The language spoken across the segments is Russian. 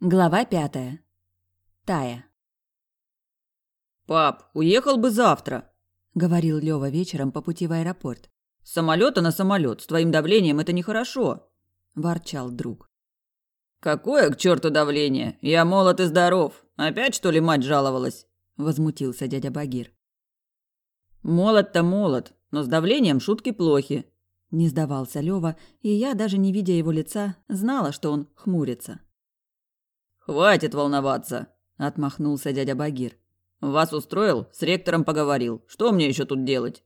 Глава пятая. Тая. «Пап, уехал бы завтра», — говорил Лёва вечером по пути в аэропорт. «С самолета на самолет. С твоим давлением это нехорошо», — ворчал друг. «Какое к черту давление? Я молод и здоров. Опять, что ли, мать жаловалась?» — возмутился дядя Багир. «Молод-то молод, но с давлением шутки плохи», — не сдавался Лёва, и я, даже не видя его лица, знала, что он хмурится. «Хватит волноваться», – отмахнулся дядя Багир. «Вас устроил? С ректором поговорил. Что мне еще тут делать?»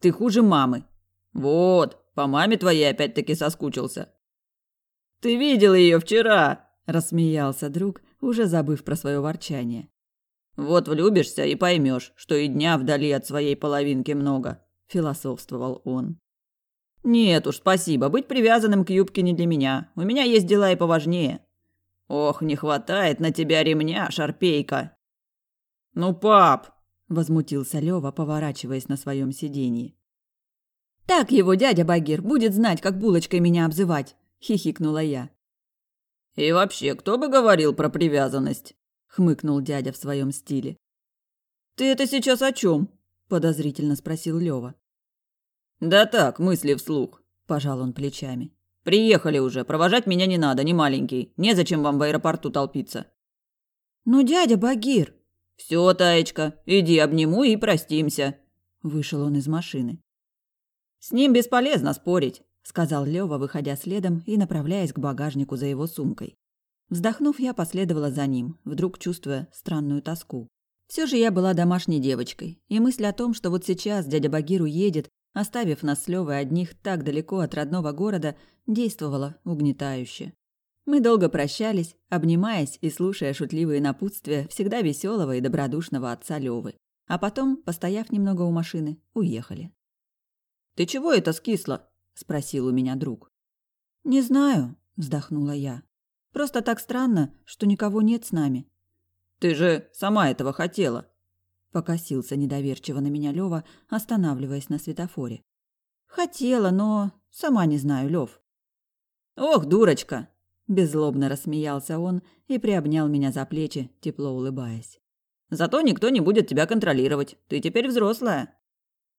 «Ты хуже мамы». «Вот, по маме твоей опять-таки соскучился». «Ты видел ее вчера?» – рассмеялся друг, уже забыв про свое ворчание. «Вот влюбишься и поймешь, что и дня вдали от своей половинки много», – философствовал он. «Нет уж, спасибо, быть привязанным к юбке не для меня. У меня есть дела и поважнее. Ох, не хватает на тебя ремня, шарпейка. Ну, пап, возмутился Лёва, поворачиваясь на своем сиденье. Так его дядя Багир будет знать, как булочкой меня обзывать, хихикнула я. И вообще, кто бы говорил про привязанность? хмыкнул дядя в своем стиле. Ты это сейчас о чем? подозрительно спросил Лёва. Да так, мысли вслух, пожал он плечами. Приехали уже, провожать меня не надо, не маленький. Незачем вам в аэропорту толпиться. Ну, дядя Багир. Все, Таечка, иди обниму и простимся. Вышел он из машины. С ним бесполезно спорить, сказал Лёва, выходя следом и направляясь к багажнику за его сумкой. Вздохнув, я последовала за ним, вдруг чувствуя странную тоску. Все же я была домашней девочкой, и мысль о том, что вот сейчас дядя Багир уедет, оставив нас с Лёвой одних так далеко от родного города, действовала угнетающе. Мы долго прощались, обнимаясь и слушая шутливые напутствия всегда веселого и добродушного отца Лёвы. А потом, постояв немного у машины, уехали. «Ты чего это скисло?» – спросил у меня друг. «Не знаю», – вздохнула я. «Просто так странно, что никого нет с нами». «Ты же сама этого хотела», Покосился недоверчиво на меня Лёва, останавливаясь на светофоре. Хотела, но сама не знаю, Лёв. Ох, дурочка, беззлобно рассмеялся он и приобнял меня за плечи, тепло улыбаясь. Зато никто не будет тебя контролировать. Ты теперь взрослая.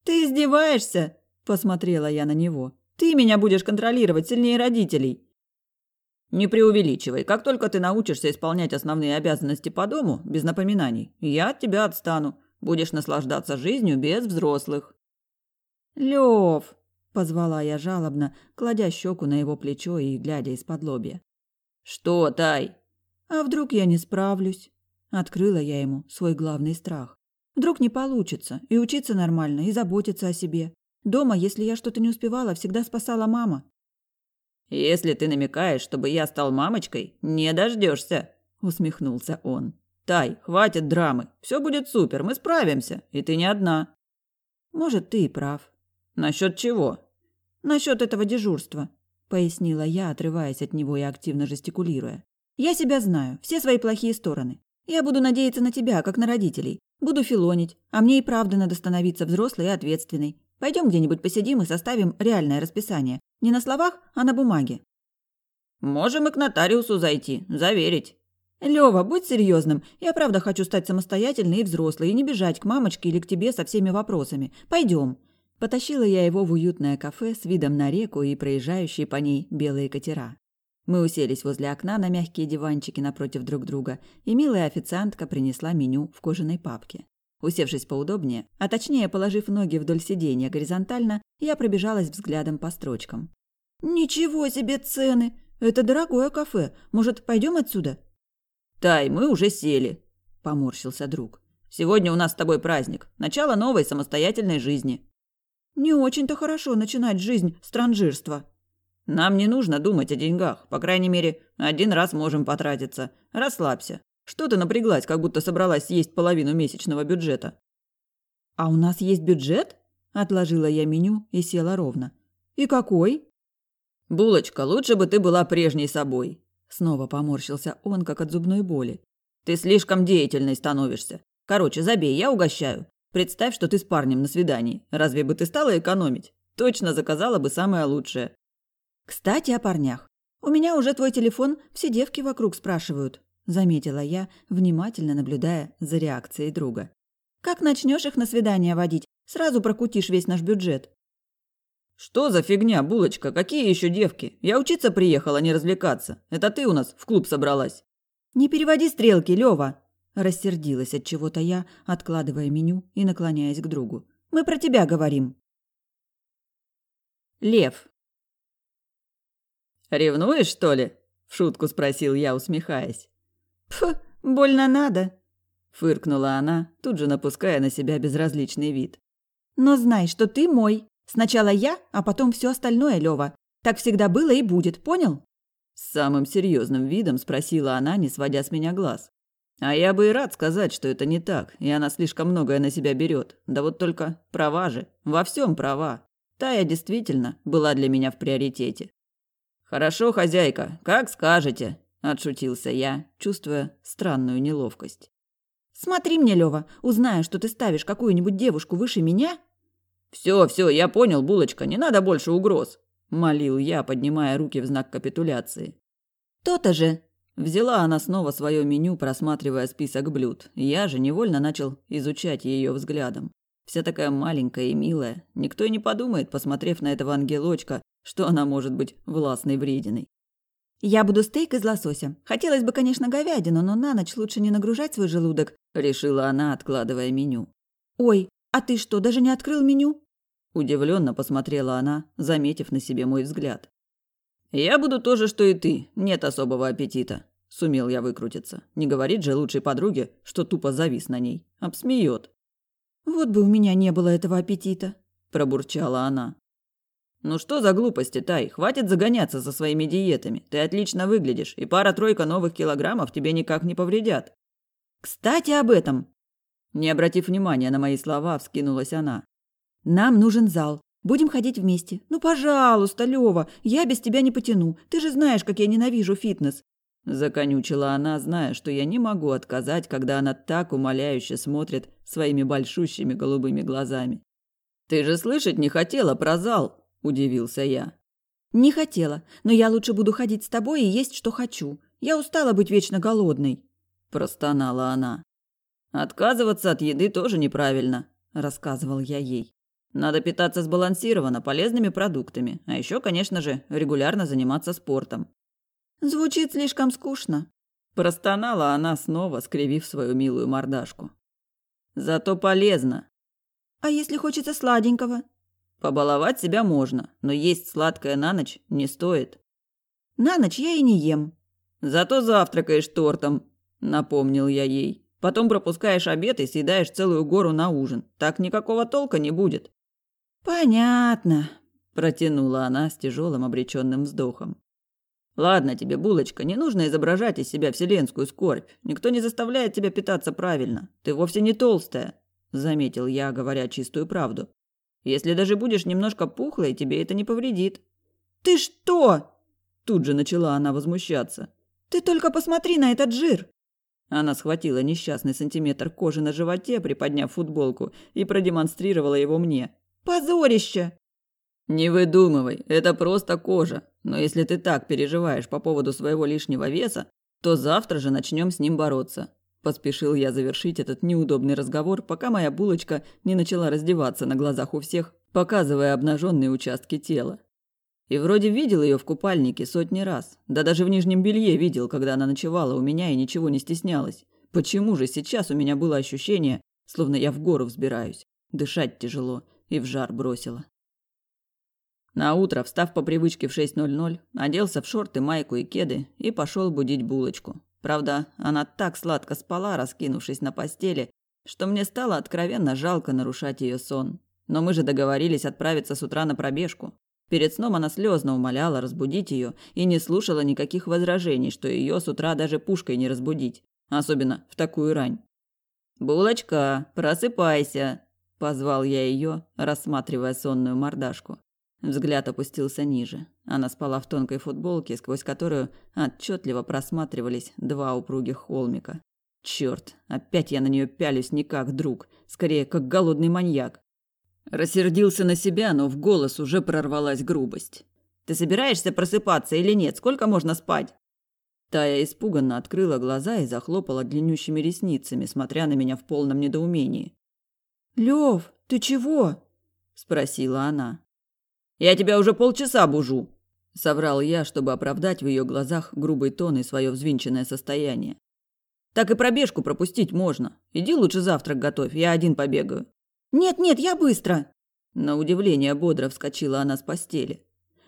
Ты издеваешься? посмотрела я на него. Ты меня будешь контролировать сильнее родителей. Не преувеличивай. Как только ты научишься исполнять основные обязанности по дому без напоминаний, я от тебя отстану. Будешь наслаждаться жизнью без взрослых. Лев, позвала я жалобно, кладя щеку на его плечо и глядя из-под лобья. Что, Тай? А вдруг я не справлюсь? Открыла я ему свой главный страх. Вдруг не получится, и учиться нормально, и заботиться о себе. Дома, если я что-то не успевала, всегда спасала мама. Если ты намекаешь, чтобы я стал мамочкой, не дождешься, усмехнулся он. Тай, хватит драмы. Все будет супер, мы справимся, и ты не одна. Может, ты и прав. Насчет чего? Насчет этого дежурства, пояснила я, отрываясь от него и активно жестикулируя. Я себя знаю, все свои плохие стороны. Я буду надеяться на тебя, как на родителей. Буду филонить, а мне и правда надо становиться взрослой и ответственной. Пойдем где-нибудь посидим и составим реальное расписание. Не на словах, а на бумаге. Можем и к нотариусу зайти, заверить. Лёва, будь серьезным. Я правда хочу стать самостоятельной и взрослой, и не бежать к мамочке или к тебе со всеми вопросами. Пойдем. Потащила я его в уютное кафе с видом на реку и проезжающие по ней белые катера. Мы уселись возле окна на мягкие диванчики напротив друг друга, и милая официантка принесла меню в кожаной папке. Усевшись поудобнее, а точнее положив ноги вдоль сиденья горизонтально, я пробежалась взглядом по строчкам. «Ничего себе цены! Это дорогое кафе. Может, пойдем отсюда?» «Тай, мы уже сели», – поморщился друг. «Сегодня у нас с тобой праздник. Начало новой самостоятельной жизни». «Не очень-то хорошо начинать жизнь с транжирства». «Нам не нужно думать о деньгах. По крайней мере, один раз можем потратиться. Расслабься. Что ты напряглась, как будто собралась съесть половину месячного бюджета?» «А у нас есть бюджет?» Отложила я меню и села ровно. «И какой?» «Булочка, лучше бы ты была прежней собой», Снова поморщился он, как от зубной боли. Ты слишком деятельной становишься. Короче, забей, я угощаю. Представь, что ты с парнем на свидании. Разве бы ты стала экономить? Точно заказала бы самое лучшее. Кстати, о парнях. У меня уже твой телефон, все девки вокруг спрашивают», – заметила я, внимательно наблюдая за реакцией друга. «Как начнешь их на свидание водить, сразу прокутишь весь наш бюджет». «Что за фигня, булочка? Какие еще девки? Я учиться приехала, не развлекаться. Это ты у нас в клуб собралась». «Не переводи стрелки, Лёва!» Рассердилась от чего-то я, откладывая меню и наклоняясь к другу. «Мы про тебя говорим». Лев. «Ревнуешь, что ли?» – в шутку спросил я, усмехаясь. «Пф, больно надо!» – фыркнула она, тут же напуская на себя безразличный вид. «Но знай, что ты мой. Сначала я, а потом все остальное, Лёва. Так всегда было и будет, понял?» С самым серьезным видом спросила она, не сводя с меня глаз. А я бы и рад сказать, что это не так, и она слишком многое на себя берет. Да вот только права же, во всем права. Тая действительно была для меня в приоритете. «Хорошо, хозяйка, как скажете», – отшутился я, чувствуя странную неловкость. «Смотри мне, Лёва, узнаю, что ты ставишь какую-нибудь девушку выше меня». «Все, все, я понял, булочка, не надо больше угроз», – молил я, поднимая руки в знак капитуляции. «То-то же!» Взяла она снова свое меню, просматривая список блюд. Я же невольно начал изучать ее взглядом. Вся такая маленькая и милая. Никто и не подумает, посмотрев на этого ангелочка, что она может быть властной врединой. «Я буду стейк из лосося. Хотелось бы, конечно, говядину, но на ночь лучше не нагружать свой желудок», – решила она, откладывая меню. «Ой, а ты что, даже не открыл меню?» Удивленно посмотрела она, заметив на себе мой взгляд. «Я буду то же, что и ты. Нет особого аппетита». Сумел я выкрутиться. Не говорит же лучшей подруге, что тупо завис на ней. Обсмеет. «Вот бы у меня не было этого аппетита», – пробурчала она. «Ну что за глупости, Тай? Хватит загоняться со своими диетами. Ты отлично выглядишь, и пара-тройка новых килограммов тебе никак не повредят». «Кстати, об этом!» Не обратив внимания на мои слова, вскинулась она. «Нам нужен зал. Будем ходить вместе. Ну, пожалуйста, Лёва, я без тебя не потяну. Ты же знаешь, как я ненавижу фитнес. Законючила она, зная, что я не могу отказать, когда она так умоляюще смотрит своими большущими голубыми глазами. «Ты же слышать не хотела про зал?» – удивился я. «Не хотела, но я лучше буду ходить с тобой и есть, что хочу. Я устала быть вечно голодной», – простонала она. «Отказываться от еды тоже неправильно», – рассказывал я ей. Надо питаться сбалансированно, полезными продуктами, а еще, конечно же, регулярно заниматься спортом. Звучит слишком скучно. Простонала она снова, скривив свою милую мордашку. Зато полезно. А если хочется сладенького? Побаловать себя можно, но есть сладкое на ночь не стоит. На ночь я и не ем. Зато завтракаешь тортом, напомнил я ей. Потом пропускаешь обед и съедаешь целую гору на ужин. Так никакого толка не будет. Понятно, протянула она с тяжелым обреченным вздохом. Ладно тебе, булочка, не нужно изображать из себя вселенскую скорбь. Никто не заставляет тебя питаться правильно. Ты вовсе не толстая, заметил я, говоря чистую правду. Если даже будешь немножко пухлой, тебе это не повредит. Ты что? Тут же начала она возмущаться. Ты только посмотри на этот жир. Она схватила несчастный сантиметр кожи на животе, приподняв футболку, и продемонстрировала его мне. Позорище!» «Не выдумывай, это просто кожа. Но если ты так переживаешь по поводу своего лишнего веса, то завтра же начнем с ним бороться». Поспешил я завершить этот неудобный разговор, пока моя булочка не начала раздеваться на глазах у всех, показывая обнаженные участки тела. И вроде видел ее в купальнике сотни раз. Да даже в нижнем белье видел, когда она ночевала у меня и ничего не стеснялась. Почему же сейчас у меня было ощущение, словно я в гору взбираюсь? Дышать тяжело и в жар бросила. На утро, встав по привычке в 6.00, оделся в шорты, майку и кеды и пошел будить булочку. Правда, она так сладко спала, раскинувшись на постели, что мне стало откровенно жалко нарушать ее сон. Но мы же договорились отправиться с утра на пробежку. Перед сном она слезно умоляла разбудить ее и не слушала никаких возражений, что ее с утра даже пушкой не разбудить, особенно в такую рань. «Булочка, просыпайся!» Позвал я ее, рассматривая сонную мордашку. Взгляд опустился ниже. Она спала в тонкой футболке, сквозь которую отчетливо просматривались два упругих холмика. Черт, опять я на нее пялюсь не как друг, скорее как голодный маньяк. Рассердился на себя, но в голос уже прорвалась грубость. Ты собираешься просыпаться или нет? Сколько можно спать?» Тая испуганно открыла глаза и захлопала длиннющими ресницами, смотря на меня в полном недоумении. «Лев, ты чего?» – спросила она. «Я тебя уже полчаса бужу», – соврал я, чтобы оправдать в ее глазах грубый тон и свое взвинченное состояние. «Так и пробежку пропустить можно. Иди лучше завтрак готовь, я один побегаю». «Нет-нет, я быстро!» На удивление бодро вскочила она с постели.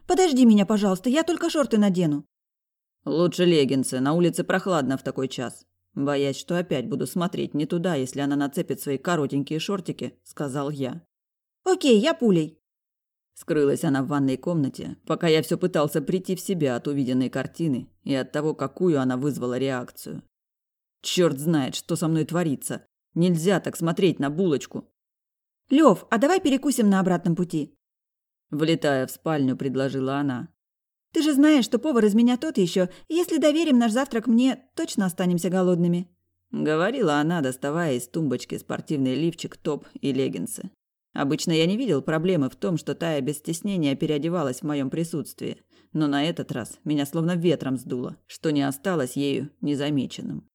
«Подожди меня, пожалуйста, я только шорты надену». Лучше леггинсы, на улице прохладно в такой час. Боясь, что опять буду смотреть не туда, если она нацепит свои коротенькие шортики, сказал я. Окей, я пулей. Скрылась она в ванной комнате, пока я все пытался прийти в себя от увиденной картины и от того, какую она вызвала реакцию. Черт знает, что со мной творится. Нельзя так смотреть на булочку. Лев, а давай перекусим на обратном пути. Влетая в спальню, предложила она. Ты же знаешь, что повар из меня тот еще. Если доверим наш завтрак мне, точно останемся голодными. Говорила она, доставая из тумбочки спортивный лифчик, топ и леггинсы. Обычно я не видел проблемы в том, что Тая без стеснения переодевалась в моем присутствии. Но на этот раз меня словно ветром сдуло, что не осталось ею незамеченным.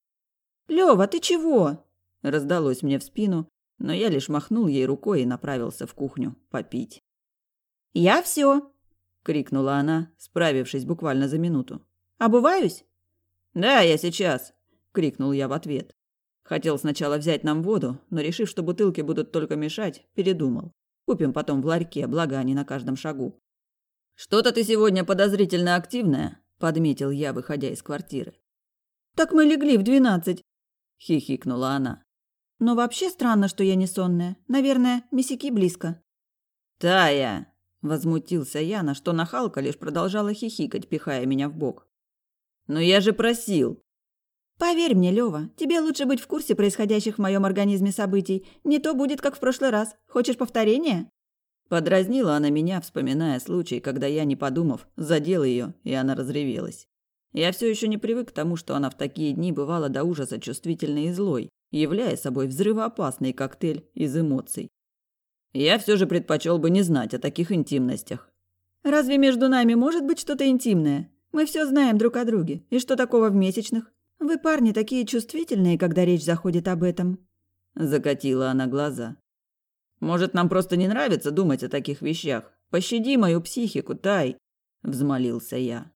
«Лёва, ты чего?» Раздалось мне в спину, но я лишь махнул ей рукой и направился в кухню попить. «Я все, – крикнула она, справившись буквально за минуту. «Обуваюсь?» «Да, я сейчас!» – крикнул я в ответ. Хотел сначала взять нам воду, но, решив, что бутылки будут только мешать, передумал. Купим потом в ларьке, благо они на каждом шагу. «Что-то ты сегодня подозрительно активная», – подметил я, выходя из квартиры. «Так мы легли в двенадцать», – хихикнула она. «Но вообще странно, что я не сонная. Наверное, месяки близко». «Тая!» Возмутился я, на что нахалка лишь продолжала хихикать, пихая меня в бок. «Но я же просил!» «Поверь мне, Лёва, тебе лучше быть в курсе происходящих в моем организме событий. Не то будет, как в прошлый раз. Хочешь повторения?» Подразнила она меня, вспоминая случай, когда я, не подумав, задел ее, и она разревелась. Я все еще не привык к тому, что она в такие дни бывала до ужаса чувствительной и злой, являя собой взрывоопасный коктейль из эмоций. Я все же предпочел бы не знать о таких интимностях. Разве между нами может быть что-то интимное? Мы все знаем друг о друге. И что такого в месячных? Вы, парни, такие чувствительные, когда речь заходит об этом. Закатила она глаза. Может, нам просто не нравится думать о таких вещах? Пощади мою психику, Тай, взмолился я.